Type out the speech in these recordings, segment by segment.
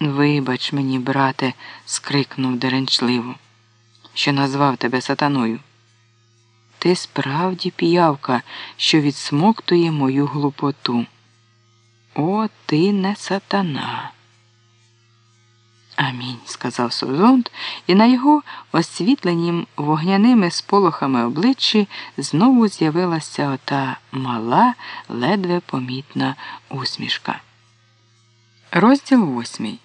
Вибач мені, брате, скрикнув деренчливо, що назвав тебе сатаною. Ти справді піявка, що відсмоктує мою глупоту. О, ти не сатана. Амінь, сказав Созонт, і на його освітленім вогняними сполохами обличчі знову з'явилася ота мала, ледве помітна усмішка. Розділ восьмий,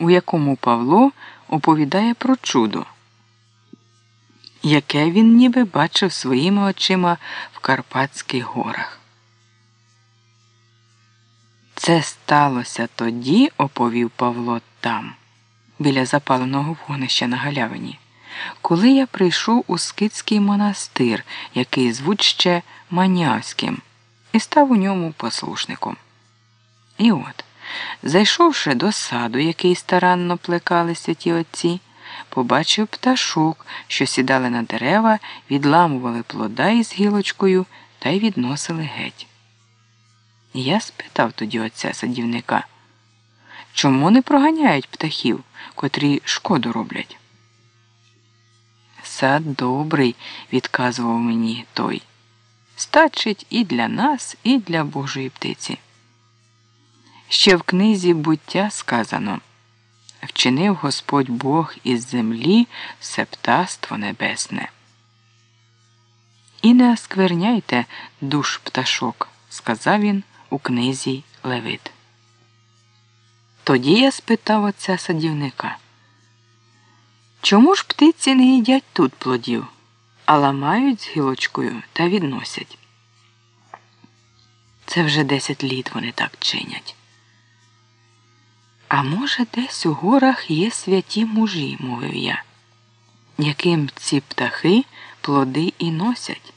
у якому Павло оповідає про чудо, яке він ніби бачив своїми очима в Карпатських горах. Це сталося тоді, оповів Павло там біля запаленого вогнища на галявині, коли я прийшов у скитський монастир, який звуть ще Манявським, і став у ньому послушником. І от, зайшовши до саду, який старанно плекали святі отці, побачив пташок, що сідали на дерева, відламували плода із гілочкою та й відносили геть. Я спитав тоді отця садівника. Чому не проганяють птахів, котрі шкоду роблять? Сад добрий, відказував мені той. Стачить і для нас, і для Божої птиці. Ще в книзі буття сказано вчинив Господь Бог із землі все птаство небесне. І не оскверняйте душ пташок, сказав він у книзі Левит. Тоді я спитав отця садівника, чому ж птиці не їдять тут плодів, а ламають з гілочкою та відносять? Це вже десять літ вони так чинять. А може, десь у горах є святі мужі, мовив я, яким ці птахи плоди і носять?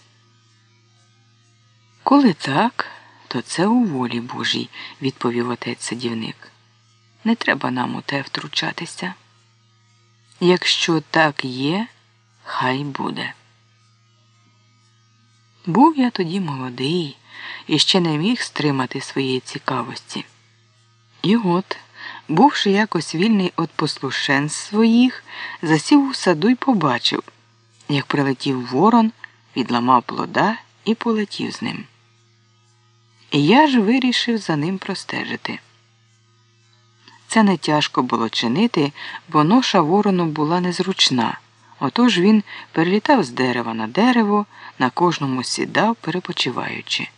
Коли так, то це у волі Божій, відповів отець садівник. Не треба нам у те втручатися. Якщо так є, хай буде. Був я тоді молодий і ще не міг стримати своєї цікавості. І от, бувши якось вільний від послушен своїх, засів у саду й побачив, як прилетів ворон, відламав плода і полетів з ним. І я ж вирішив за ним простежити. Це не тяжко було чинити, бо ноша ворону була незручна. Отож він перелітав з дерева на дерево, на кожному сідав, перепочиваючи.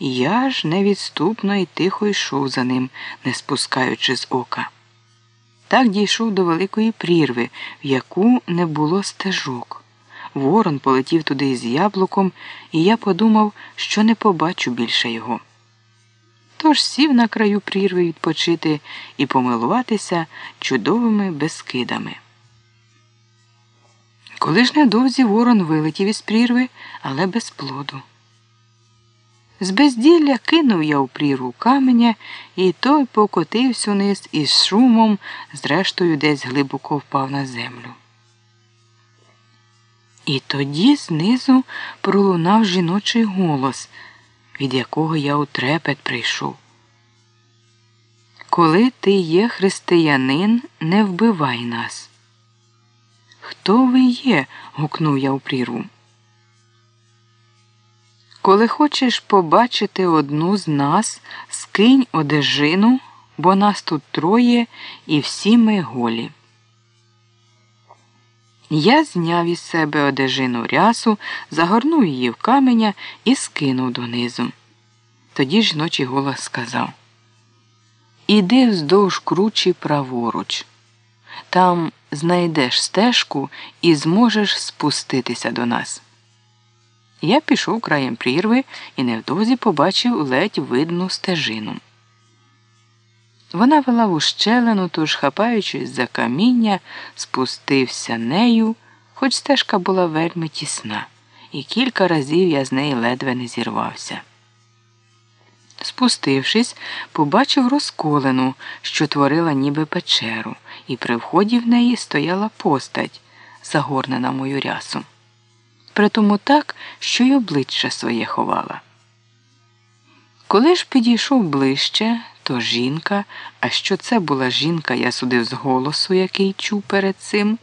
Я ж невідступно і тихо йшов за ним, не спускаючи з ока. Так дійшов до великої прірви, в яку не було стежок. Ворон полетів туди з яблуком, і я подумав, що не побачу більше його. Тож сів на краю прірви відпочити і помилуватися чудовими безкидами. Коли ж недовзі ворон вилетів із прірви, але без плоду. З безділля кинув я у прірву каменя, і той покотився вниз із шумом, зрештою десь глибоко впав на землю. І тоді знизу пролунав жіночий голос від якого я у трепет прийшов. Коли ти є християнин, не вбивай нас. Хто ви є? гукнув я у прірву. Коли хочеш побачити одну з нас, скинь одежину, бо нас тут троє і всі ми голі. Я зняв із себе одежину рясу, загорнув її в каменя і скинув донизу. Тоді жіночий голос сказав Іди вздовж кручі праворуч. Там знайдеш стежку і зможеш спуститися до нас. Я пішов краєм прірви і невдовзі побачив ледь видну стежину. Вона вела в ущелину, тож, хапаючись за каміння, спустився нею, хоч стежка була вельми тісна, і кілька разів я з неї ледве не зірвався. Спустившись, побачив розколену, що творила ніби печеру, і при вході в неї стояла постать, загорнена мою рясу. Притому так, що й обличчя своє ховала. Коли ж підійшов ближче, то жінка, а що це була жінка, я судив з голосу, який чув перед цим.